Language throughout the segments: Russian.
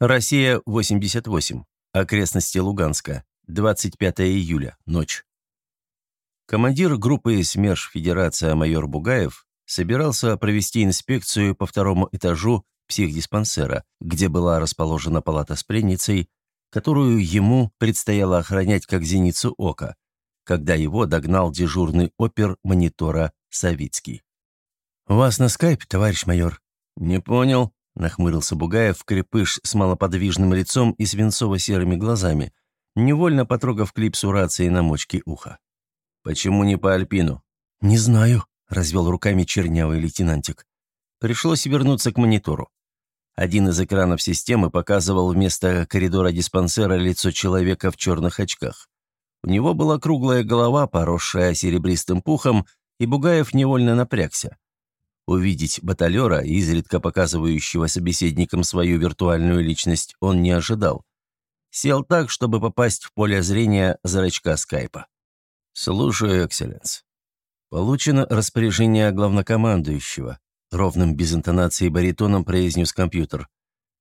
Россия, 88. Окрестности Луганска. 25 июля. Ночь. Командир группы СМЕРШ Федерация майор Бугаев собирался провести инспекцию по второму этажу психдиспансера, где была расположена палата с пленницей, которую ему предстояло охранять как зеницу ока, когда его догнал дежурный опер монитора Савицкий. «Вас на скайп, товарищ майор?» «Не понял», — нахмурился Бугаев, крепыш с малоподвижным лицом и свинцово-серыми глазами, невольно потрогав клипсу рации на мочке уха. «Почему не по Альпину?» «Не знаю», — развел руками чернявый лейтенантик. Пришлось вернуться к монитору. Один из экранов системы показывал вместо коридора диспансера лицо человека в черных очках. У него была круглая голова, поросшая серебристым пухом, и Бугаев невольно напрягся. Увидеть баталера, изредка показывающего собеседникам свою виртуальную личность, он не ожидал. Сел так, чтобы попасть в поле зрения зрачка скайпа. «Слушаю, экселленс. Получено распоряжение главнокомандующего», ровным без интонации баритоном произнес компьютер.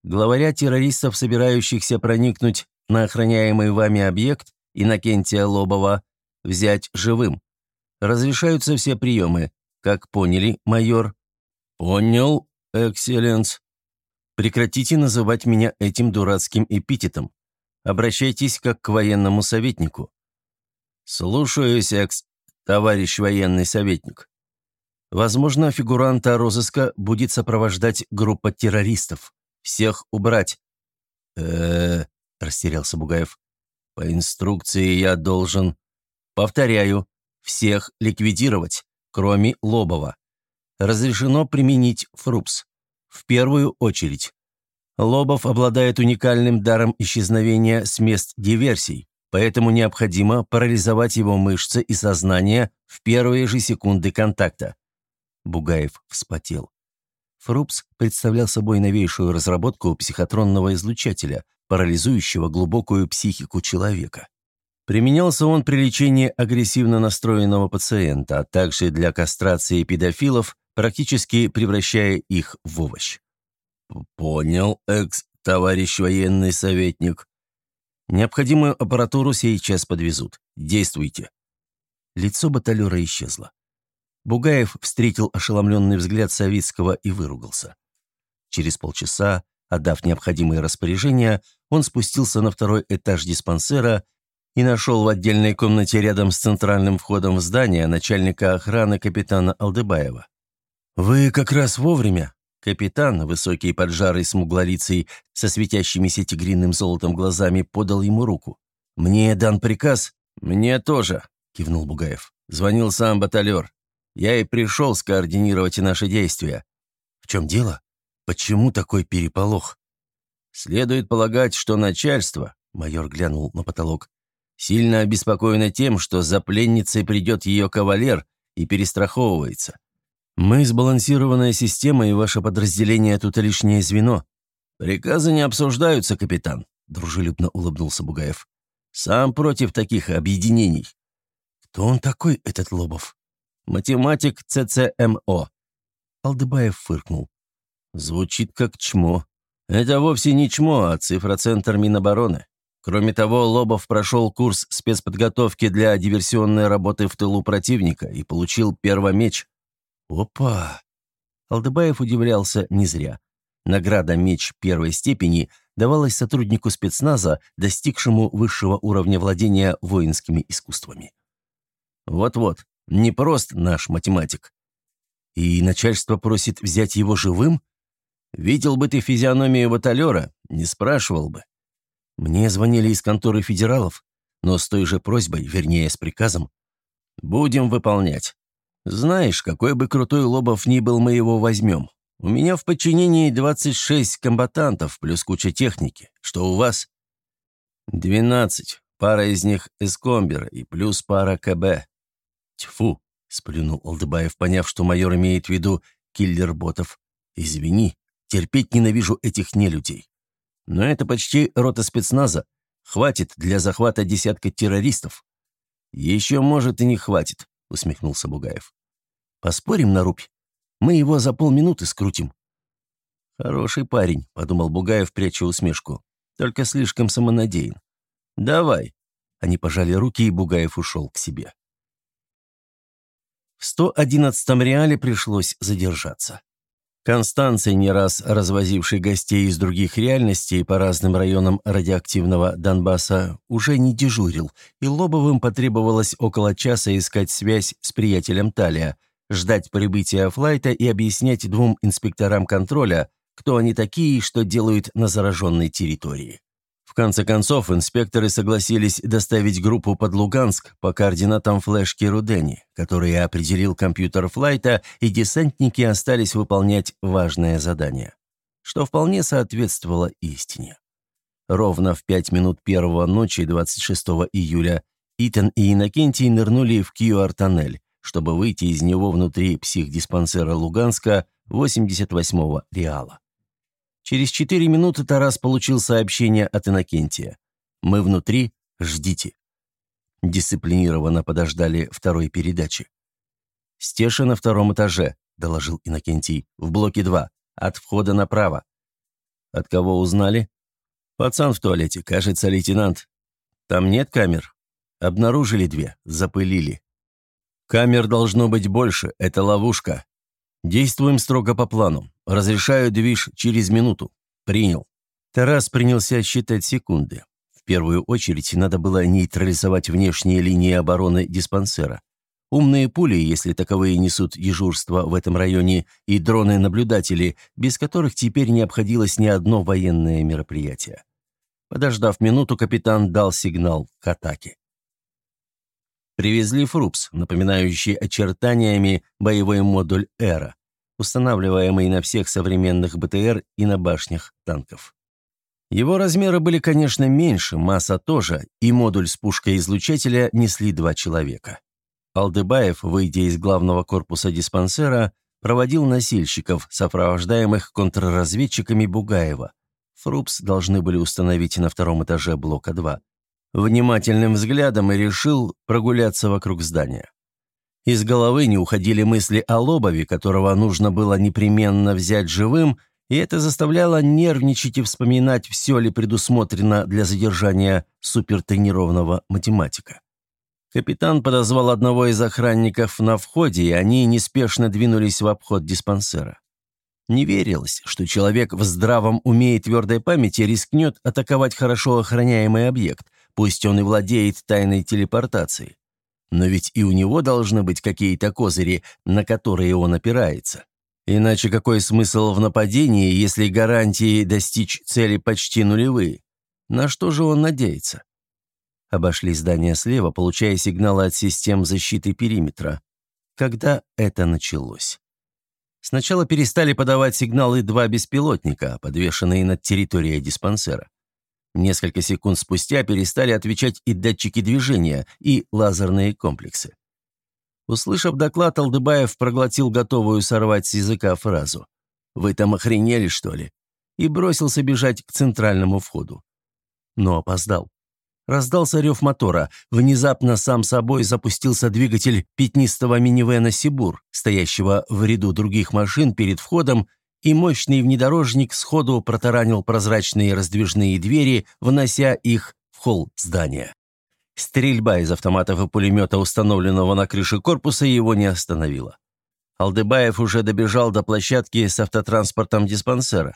«Главаря террористов, собирающихся проникнуть на охраняемый вами объект, Иннокентия Лобова, взять живым. Разрешаются все приемы. Как поняли, майор?» «Понял, экселленс. Прекратите называть меня этим дурацким эпитетом. Обращайтесь как к военному советнику». «Слушаюсь, экс, товарищ военный советник. Возможно, фигуранта розыска будет сопровождать группа террористов. Всех убрать». «Э-э-э», растерялся Бугаев. «По инструкции я должен...» «Повторяю, всех ликвидировать, кроме Лобова. Разрешено применить ФРУПС. В первую очередь. Лобов обладает уникальным даром исчезновения с мест диверсий, поэтому необходимо парализовать его мышцы и сознание в первые же секунды контакта. Бугаев вспотел. ФРУПС представлял собой новейшую разработку психотронного излучателя, парализующего глубокую психику человека. Применялся он при лечении агрессивно настроенного пациента, а также для кастрации педофилов, практически превращая их в овощ. «Понял, экс-товарищ военный советник. Необходимую аппаратуру сейчас подвезут. Действуйте». Лицо баталера исчезло. Бугаев встретил ошеломленный взгляд Савицкого и выругался. Через полчаса, отдав необходимые распоряжения, он спустился на второй этаж диспансера и нашел в отдельной комнате рядом с центральным входом в здание начальника охраны капитана Алдыбаева. «Вы как раз вовремя», Капитан, высокий поджарый смуглолицей, со светящимися тигриным золотом глазами, подал ему руку. «Мне дан приказ?» «Мне тоже», — кивнул Бугаев. «Звонил сам баталер. Я и пришел скоординировать наши действия». «В чем дело? Почему такой переполох?» «Следует полагать, что начальство», — майор глянул на потолок, Сильно обеспокоена тем, что за пленницей придет ее кавалер и перестраховывается. Мы сбалансированная система, и ваше подразделение тут лишнее звено. Приказы не обсуждаются, капитан, дружелюбно улыбнулся Бугаев. Сам против таких объединений. Кто он такой, этот Лобов? Математик ЦЦМО. Алдыбаев фыркнул. Звучит как чмо. Это вовсе не чмо, а цифроцентр Минобороны. Кроме того, Лобов прошел курс спецподготовки для диверсионной работы в тылу противника и получил первомеч. Опа! Алдыбаев удивлялся не зря. Награда «Меч первой степени» давалась сотруднику спецназа, достигшему высшего уровня владения воинскими искусствами. Вот-вот, не прост наш математик. И начальство просит взять его живым? Видел бы ты физиономию баталера, не спрашивал бы. Мне звонили из конторы федералов, но с той же просьбой, вернее, с приказом. Будем выполнять. Знаешь, какой бы крутой Лобов ни был, мы его возьмем. У меня в подчинении 26 комбатантов плюс куча техники. Что у вас? 12. Пара из них эскомбер и плюс пара КБ. Тьфу, сплюнул Алдыбаев, поняв, что майор имеет в виду киллер ботов. Извини, терпеть ненавижу этих нелюдей. Но это почти рота спецназа. Хватит для захвата десятка террористов. Еще, может, и не хватит, усмехнулся Бугаев. Поспорим на рубь. Мы его за полминуты скрутим. «Хороший парень», — подумал Бугаев, пряча усмешку. «Только слишком самонадеян». «Давай». Они пожали руки, и Бугаев ушел к себе. В 111-м реале пришлось задержаться. Констанций, не раз развозивший гостей из других реальностей по разным районам радиоактивного Донбасса, уже не дежурил, и Лобовым потребовалось около часа искать связь с приятелем Талия, ждать прибытия флайта и объяснять двум инспекторам контроля, кто они такие и что делают на зараженной территории. В конце концов, инспекторы согласились доставить группу под Луганск по координатам флешки Рудени, которые определил компьютер флайта, и десантники остались выполнять важное задание, что вполне соответствовало истине. Ровно в пять минут первого ночи 26 июля Итан и Иннокентий нырнули в QR-тоннель, чтобы выйти из него внутри психдиспансера Луганска 88-го Реала. Через четыре минуты Тарас получил сообщение от Иннокентия. «Мы внутри, ждите». Дисциплинированно подождали второй передачи. «Стеша на втором этаже», — доложил Иннокентий, — «в блоке 2, от входа направо». «От кого узнали?» «Пацан в туалете, кажется, лейтенант». «Там нет камер?» «Обнаружили две, запылили». «Камер должно быть больше, это ловушка. Действуем строго по плану. Разрешаю движ через минуту. Принял. Тарас принялся считать секунды. В первую очередь надо было нейтрализовать внешние линии обороны диспансера. Умные пули, если таковые несут дежурство в этом районе, и дроны-наблюдатели, без которых теперь не обходилось ни одно военное мероприятие. Подождав минуту, капитан дал сигнал к атаке. Привезли Фрупс, напоминающий очертаниями боевой модуль «Эра», устанавливаемый на всех современных БТР и на башнях танков. Его размеры были, конечно, меньше, масса тоже, и модуль с пушкой излучателя несли два человека. Алдыбаев, выйдя из главного корпуса диспансера, проводил носильщиков, сопровождаемых контрразведчиками Бугаева. Фрупс должны были установить на втором этаже блока 2 внимательным взглядом и решил прогуляться вокруг здания. Из головы не уходили мысли о Лобове, которого нужно было непременно взять живым, и это заставляло нервничать и вспоминать, все ли предусмотрено для задержания супертренированного математика. Капитан подозвал одного из охранников на входе, и они неспешно двинулись в обход диспансера. Не верилось, что человек в здравом уме и твердой памяти рискнет атаковать хорошо охраняемый объект, Пусть он и владеет тайной телепортацией. Но ведь и у него должны быть какие-то козыри, на которые он опирается. Иначе какой смысл в нападении, если гарантии достичь цели почти нулевые? На что же он надеется? Обошли здание слева, получая сигналы от систем защиты периметра. Когда это началось? Сначала перестали подавать сигналы два беспилотника, подвешенные над территорией диспансера. Несколько секунд спустя перестали отвечать и датчики движения, и лазерные комплексы. Услышав доклад, Алдыбаев проглотил готовую сорвать с языка фразу. «Вы там охренели, что ли?» и бросился бежать к центральному входу. Но опоздал. Раздался рев мотора. Внезапно сам собой запустился двигатель пятнистого минивэна «Сибур», стоящего в ряду других машин перед входом и мощный внедорожник сходу протаранил прозрачные раздвижные двери, внося их в холл здания. Стрельба из автоматов и пулемета, установленного на крыше корпуса, его не остановила. Алдыбаев уже добежал до площадки с автотранспортом диспансера.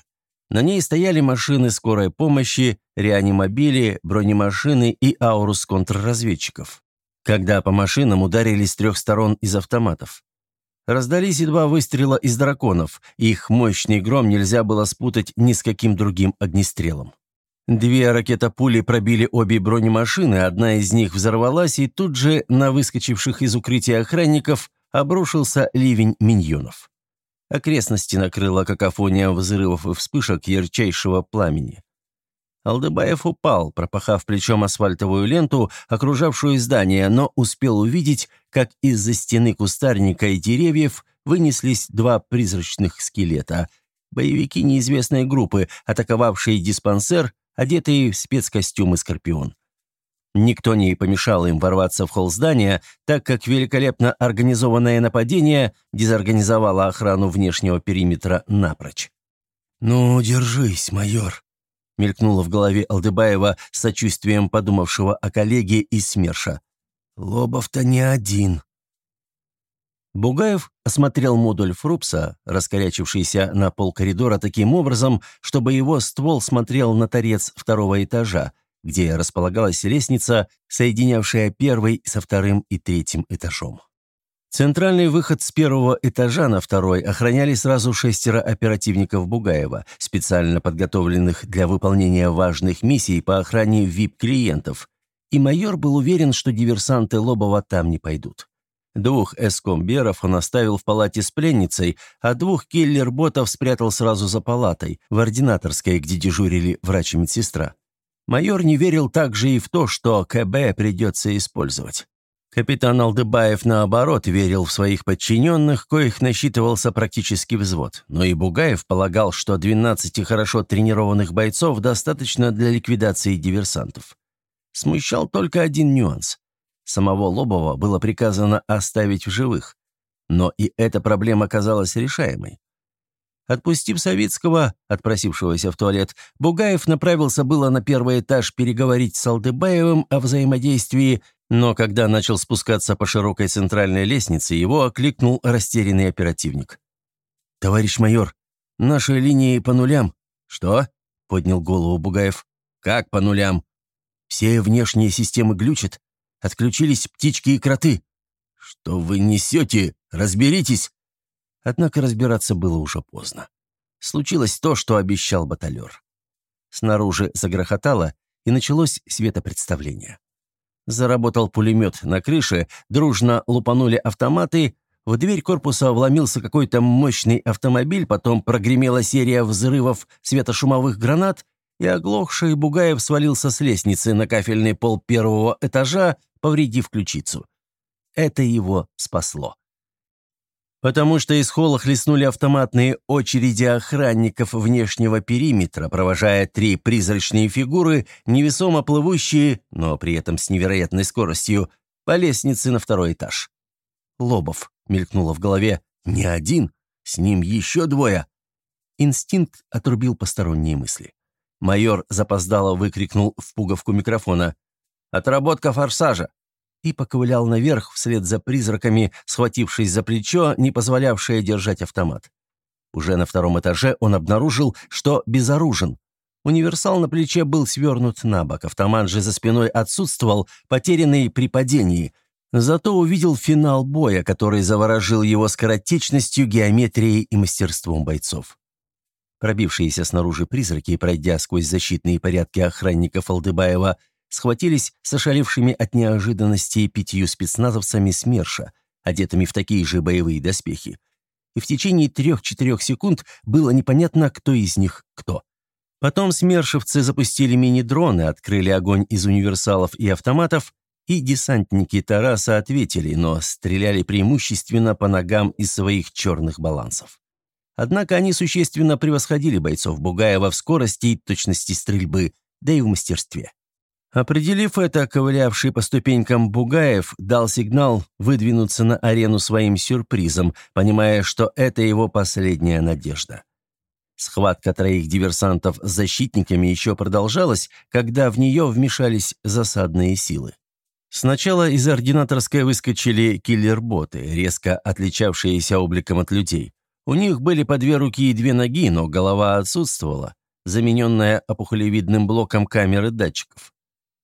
На ней стояли машины скорой помощи, реанимобили, бронемашины и аурус контрразведчиков. Когда по машинам ударили с трех сторон из автоматов. Раздались едва выстрела из драконов, их мощный гром нельзя было спутать ни с каким другим огнестрелом. Две ракетопули пробили обе бронемашины, одна из них взорвалась, и тут же на выскочивших из укрытия охранников обрушился ливень миньонов. Окрестности накрыла какофония взрывов и вспышек ярчайшего пламени. Алдыбаев упал, пропахав плечом асфальтовую ленту, окружавшую здание, но успел увидеть, как из-за стены кустарника и деревьев вынеслись два призрачных скелета. Боевики неизвестной группы, атаковавшие диспансер, одетые в спецкостюмы «Скорпион». Никто не помешал им ворваться в холл здания, так как великолепно организованное нападение дезорганизовало охрану внешнего периметра напрочь. «Ну, держись, майор», — мелькнуло в голове Алдыбаева с сочувствием подумавшего о коллеге из СМЕРШа. «Лобов-то не один». Бугаев осмотрел модуль Фрупса, раскорячившийся на пол коридора таким образом, чтобы его ствол смотрел на торец второго этажа, где располагалась лестница, соединявшая первый со вторым и третьим этажом. Центральный выход с первого этажа на второй охраняли сразу шестеро оперативников Бугаева, специально подготовленных для выполнения важных миссий по охране VIP-клиентов, и майор был уверен, что диверсанты Лобова там не пойдут. Двух эскомберов он оставил в палате с пленницей, а двух киллер-ботов спрятал сразу за палатой, в ординаторской, где дежурили врач и медсестра. Майор не верил также и в то, что КБ придется использовать. Капитан Алдыбаев, наоборот, верил в своих подчиненных, коих насчитывался практически взвод. Но и Бугаев полагал, что 12 хорошо тренированных бойцов достаточно для ликвидации диверсантов. Смущал только один нюанс. Самого Лобова было приказано оставить в живых. Но и эта проблема оказалась решаемой. Отпустив Савицкого, отпросившегося в туалет, Бугаев направился было на первый этаж переговорить с Алдыбаевым о взаимодействии но когда начал спускаться по широкой центральной лестнице, его окликнул растерянный оперативник. «Товарищ майор, наши линии по нулям». «Что?» — поднял голову Бугаев. «Как по нулям?» «Все внешние системы глючат. Отключились птички и кроты». «Что вы несете? Разберитесь!» Однако разбираться было уже поздно. Случилось то, что обещал баталер. Снаружи загрохотало, и началось светопредставление. Заработал пулемет на крыше, дружно лупанули автоматы, в дверь корпуса вломился какой-то мощный автомобиль, потом прогремела серия взрывов светошумовых гранат, и оглохший Бугаев свалился с лестницы на кафельный пол первого этажа, повредив ключицу. Это его спасло потому что из холла хлестнули автоматные очереди охранников внешнего периметра, провожая три призрачные фигуры, невесомо плывущие, но при этом с невероятной скоростью, по лестнице на второй этаж. Лобов мелькнуло в голове. «Не один, с ним еще двое». Инстинкт отрубил посторонние мысли. Майор запоздало выкрикнул в пуговку микрофона. «Отработка форсажа!» И поковылял наверх вслед за призраками, схватившись за плечо, не позволявшее держать автомат. Уже на втором этаже он обнаружил, что безоружен. Универсал на плече был свернут на бок, автомат же за спиной отсутствовал, потерянный при падении. Зато увидел финал боя, который заворожил его скоротечностью, геометрией и мастерством бойцов. Пробившиеся снаружи призраки, пройдя сквозь защитные порядки охранников Алдыбаева, схватились с ошалевшими от неожиданности пятью спецназовцами СМЕРШа, одетыми в такие же боевые доспехи. И в течение трех-четырех секунд было непонятно, кто из них кто. Потом смершевцы запустили мини-дроны, открыли огонь из универсалов и автоматов, и десантники Тараса ответили, но стреляли преимущественно по ногам из своих черных балансов. Однако они существенно превосходили бойцов Бугаева в скорости и точности стрельбы, да и в мастерстве. Определив это, ковылявший по ступенькам Бугаев дал сигнал выдвинуться на арену своим сюрпризом, понимая, что это его последняя надежда. Схватка троих диверсантов с защитниками еще продолжалась, когда в нее вмешались засадные силы. Сначала из ординаторской выскочили киллер-боты, резко отличавшиеся обликом от людей. У них были по две руки и две ноги, но голова отсутствовала, замененная опухолевидным блоком камеры датчиков.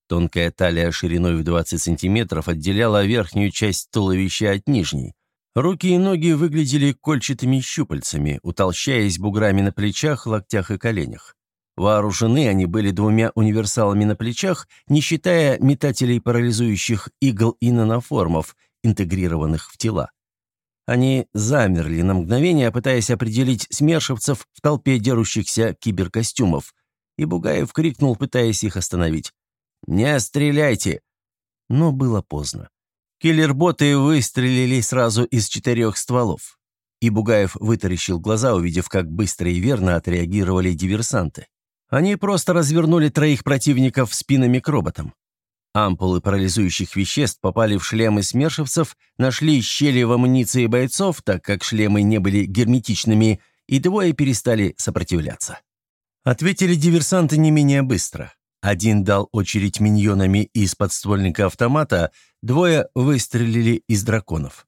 Тонкая талия шириной в 20 сантиметров отделяла верхнюю часть туловища от нижней. Руки и ноги выглядели кольчатыми щупальцами, утолщаясь буграми на плечах, локтях и коленях. Вооружены они были двумя универсалами на плечах, не считая метателей парализующих игл и наноформов, интегрированных в тела. Они замерли на мгновение, пытаясь определить смершевцев в толпе дерущихся киберкостюмов, и Бугаев крикнул, пытаясь их остановить. «Не стреляйте!» Но было поздно. Киллерботы выстрелили сразу из четырех стволов. И Бугаев вытаращил глаза, увидев, как быстро и верно отреагировали диверсанты. Они просто развернули троих противников спинами к роботам. Ампулы парализующих веществ попали в шлемы смершевцев, нашли щели в амуниции бойцов, так как шлемы не были герметичными, и двое перестали сопротивляться. Ответили диверсанты не менее быстро. Один дал очередь миньонами из подствольника автомата, двое выстрелили из драконов.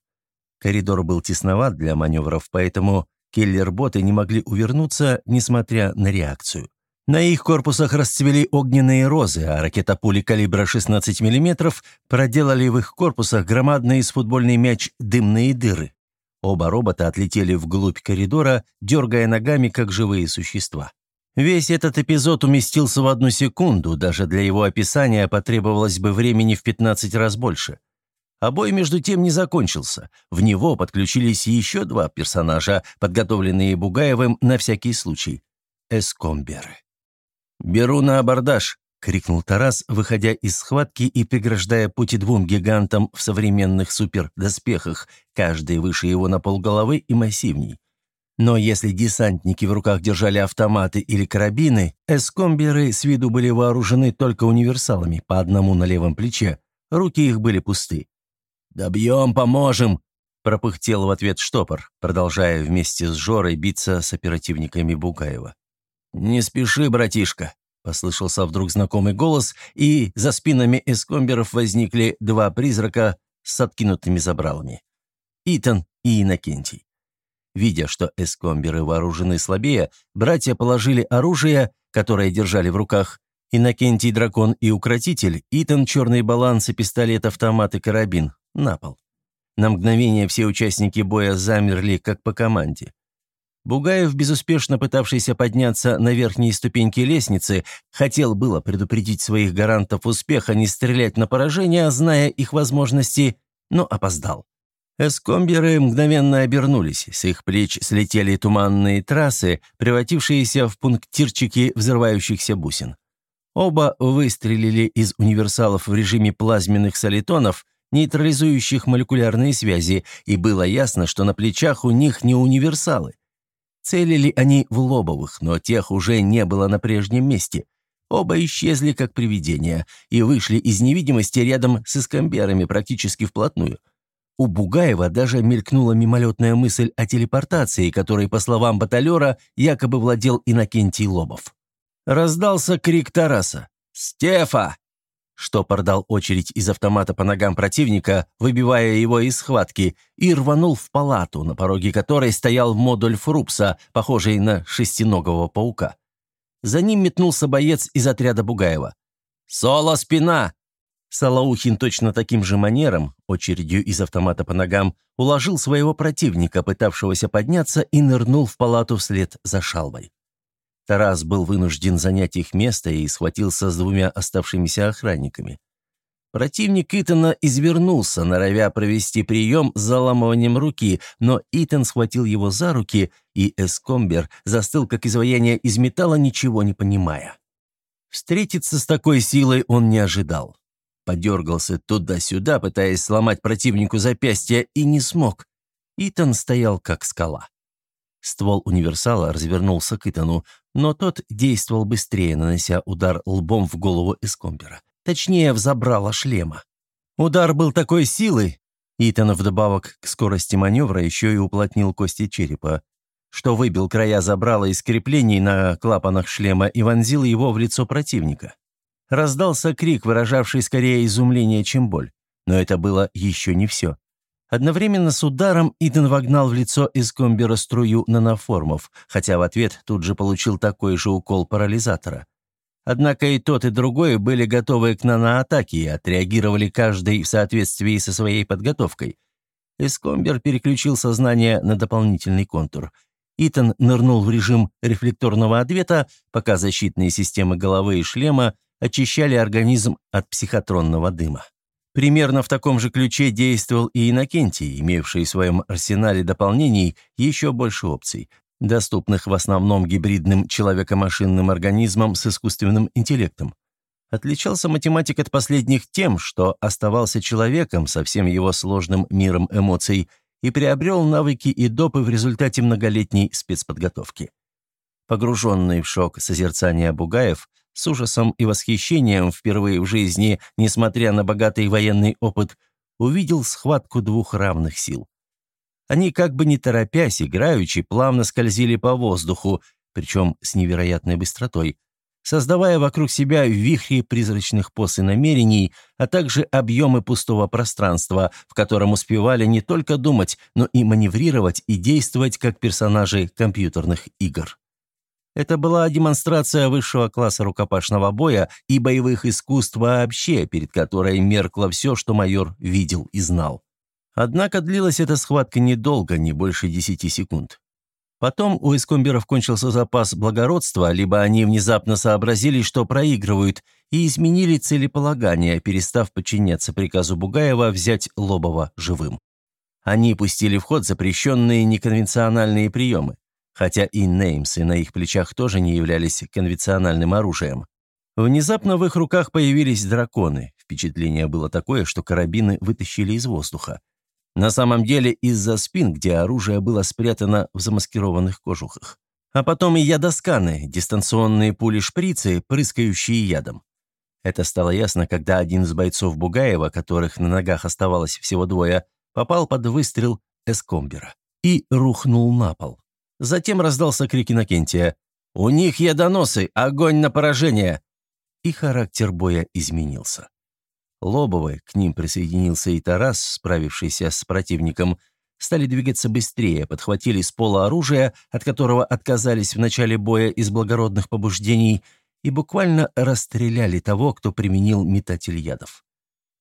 Коридор был тесноват для маневров, поэтому киллер-боты не могли увернуться, несмотря на реакцию. На их корпусах расцвели огненные розы, а ракетопули калибра 16 мм проделали в их корпусах громадные с футбольный мяч дымные дыры. Оба робота отлетели вглубь коридора, дергая ногами, как живые существа. Весь этот эпизод уместился в одну секунду, даже для его описания потребовалось бы времени в 15 раз больше. А бой между тем не закончился. В него подключились еще два персонажа, подготовленные Бугаевым на всякий случай. Эскомберы. «Беру на абордаж!» — крикнул Тарас, выходя из схватки и преграждая пути двум гигантам в современных супердоспехах, каждый выше его на полголовы и массивней. Но если десантники в руках держали автоматы или карабины, эскомберы с виду были вооружены только универсалами, по одному на левом плече, руки их были пусты. «Добьем, поможем!» – пропыхтел в ответ штопор, продолжая вместе с Жорой биться с оперативниками Бугаева. «Не спеши, братишка», — послышался вдруг знакомый голос, и за спинами эскомберов возникли два призрака с откинутыми забралами. Итан и Иннокентий. Видя, что эскомберы вооружены слабее, братья положили оружие, которое держали в руках, Иннокентий дракон и укротитель, Итан черный баланс и пистолет, автомат и карабин, на пол. На мгновение все участники боя замерли, как по команде. Бугаев, безуспешно пытавшийся подняться на верхние ступеньки лестницы, хотел было предупредить своих гарантов успеха не стрелять на поражение, зная их возможности, но опоздал. Эскомберы мгновенно обернулись, с их плеч слетели туманные трассы, превратившиеся в пунктирчики взрывающихся бусин. Оба выстрелили из универсалов в режиме плазменных солитонов, нейтрализующих молекулярные связи, и было ясно, что на плечах у них не универсалы. Целили они в лобовых, но тех уже не было на прежнем месте. Оба исчезли как привидения и вышли из невидимости рядом с эскамберами практически вплотную. У Бугаева даже мелькнула мимолетная мысль о телепортации, которой, по словам баталера, якобы владел Иннокентий Лобов. Раздался крик Тараса. «Стефа! Штопор дал очередь из автомата по ногам противника, выбивая его из схватки, и рванул в палату, на пороге которой стоял модуль Фрупса, похожий на шестиногого паука. За ним метнулся боец из отряда Бугаева. «Соло, спина!» Салаухин точно таким же манером, очередью из автомата по ногам, уложил своего противника, пытавшегося подняться, и нырнул в палату вслед за шалвой. Тарас был вынужден занять их место и схватился с двумя оставшимися охранниками. Противник Итана извернулся, норовя провести прием с заламыванием руки, но Итан схватил его за руки, и Эскомбер застыл, как изваяние из металла, ничего не понимая. Встретиться с такой силой он не ожидал. Подергался туда-сюда, пытаясь сломать противнику запястье, и не смог. Итан стоял, как скала. Ствол универсала развернулся к Итану, но тот действовал быстрее, нанося удар лбом в голову Эскомбера. Точнее, в забрало шлема. Удар был такой силы, Итан вдобавок к скорости маневра еще и уплотнил кости черепа, что выбил края забрала из креплений на клапанах шлема и вонзил его в лицо противника. Раздался крик, выражавший скорее изумление, чем боль. Но это было еще не все. Одновременно с ударом Иден вогнал в лицо Эскомбера струю наноформов, хотя в ответ тут же получил такой же укол парализатора. Однако и тот, и другой были готовы к наноатаке и отреагировали каждый в соответствии со своей подготовкой. Эскомбер переключил сознание на дополнительный контур. Итан нырнул в режим рефлекторного ответа, пока защитные системы головы и шлема очищали организм от психотронного дыма. Примерно в таком же ключе действовал и Иннокентий, имевший в своем арсенале дополнений еще больше опций, доступных в основном гибридным человеко-машинным организмам с искусственным интеллектом. Отличался математик от последних тем, что оставался человеком со всем его сложным миром эмоций и приобрел навыки и допы в результате многолетней спецподготовки. Погруженный в шок созерцания Бугаев, с ужасом и восхищением впервые в жизни, несмотря на богатый военный опыт, увидел схватку двух равных сил. Они как бы не торопясь, играючи, плавно скользили по воздуху, причем с невероятной быстротой, создавая вокруг себя вихри призрачных поз и намерений, а также объемы пустого пространства, в котором успевали не только думать, но и маневрировать и действовать как персонажи компьютерных игр. Это была демонстрация высшего класса рукопашного боя и боевых искусств вообще, перед которой меркло все, что майор видел и знал. Однако длилась эта схватка недолго, не больше десяти секунд. Потом у эскомберов кончился запас благородства, либо они внезапно сообразили, что проигрывают, и изменили целеполагание, перестав подчиняться приказу Бугаева взять Лобова живым. Они пустили в ход запрещенные неконвенциональные приемы, хотя и неймсы на их плечах тоже не являлись конвенциональным оружием. Внезапно в их руках появились драконы. Впечатление было такое, что карабины вытащили из воздуха. На самом деле из-за спин, где оружие было спрятано в замаскированных кожухах. А потом и ядосканы, дистанционные пули-шприцы, прыскающие ядом. Это стало ясно, когда один из бойцов Бугаева, которых на ногах оставалось всего двое, попал под выстрел эскомбера и рухнул на пол. Затем раздался крик Иннокентия «У них ядоносы! Огонь на поражение!» И характер боя изменился. Лобовы, к ним присоединился и Тарас, справившийся с противником, стали двигаться быстрее, подхватили с пола оружие, от которого отказались в начале боя из благородных побуждений, и буквально расстреляли того, кто применил метатель ядов.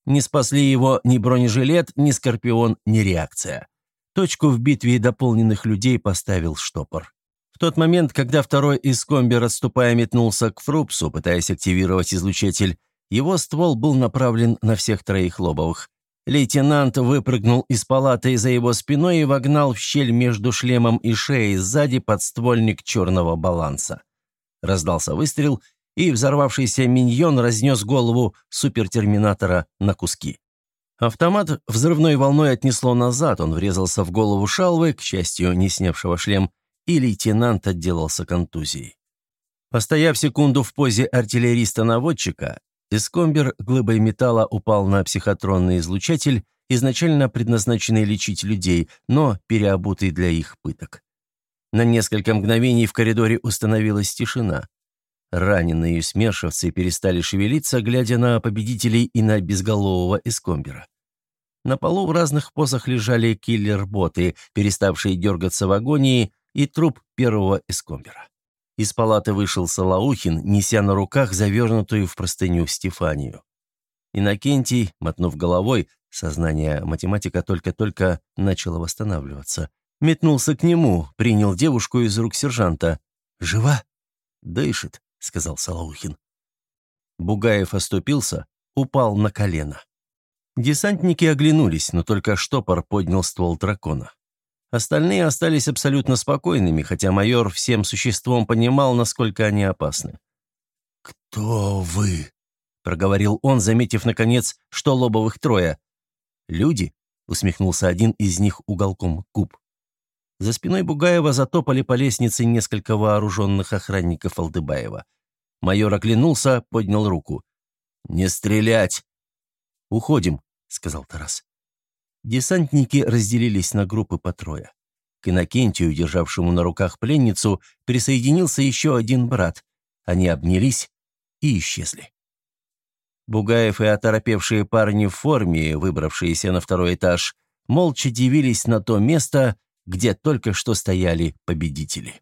Не спасли его ни бронежилет, ни скорпион, ни реакция. Точку в битве дополненных людей поставил штопор. В тот момент, когда второй из комби, отступая, метнулся к Фрупсу, пытаясь активировать излучатель, его ствол был направлен на всех троих Лобовых. Лейтенант выпрыгнул из палаты за его спиной и вогнал в щель между шлемом и шеей сзади подствольник черного баланса. Раздался выстрел, и взорвавшийся миньон разнес голову супертерминатора на куски. Автомат взрывной волной отнесло назад, он врезался в голову Шалвы, к счастью, не снявшего шлем, и лейтенант отделался контузией. Постояв секунду в позе артиллериста-наводчика, Искомбер глыбой металла упал на психотронный излучатель, изначально предназначенный лечить людей, но переобутый для их пыток. На несколько мгновений в коридоре установилась тишина. Раненые смершевцы перестали шевелиться, глядя на победителей и на безголового Искомбера. На полу в разных позах лежали киллер-боты, переставшие дергаться в агонии, и труп первого Искомбера. Из палаты вышел Салаухин, неся на руках завернутую в простыню Стефанию. Иннокентий, мотнув головой, сознание математика только-только начало восстанавливаться, метнулся к нему, принял девушку из рук сержанта. «Жива?» «Дышит», — сказал Салаухин. Бугаев оступился, упал на колено. Десантники оглянулись, но только штопор поднял ствол дракона. Остальные остались абсолютно спокойными, хотя майор всем существом понимал, насколько они опасны. «Кто вы?» — проговорил он, заметив, наконец, что лобовых трое. «Люди?» — усмехнулся один из них уголком губ. За спиной Бугаева затопали по лестнице несколько вооруженных охранников Алдыбаева. Майор оглянулся, поднял руку. «Не стрелять!» «Уходим», — сказал Тарас. Десантники разделились на группы по трое. К Иннокентию, державшему на руках пленницу, присоединился еще один брат. Они обнялись и исчезли. Бугаев и оторопевшие парни в форме, выбравшиеся на второй этаж, молча дивились на то место, где только что стояли победители.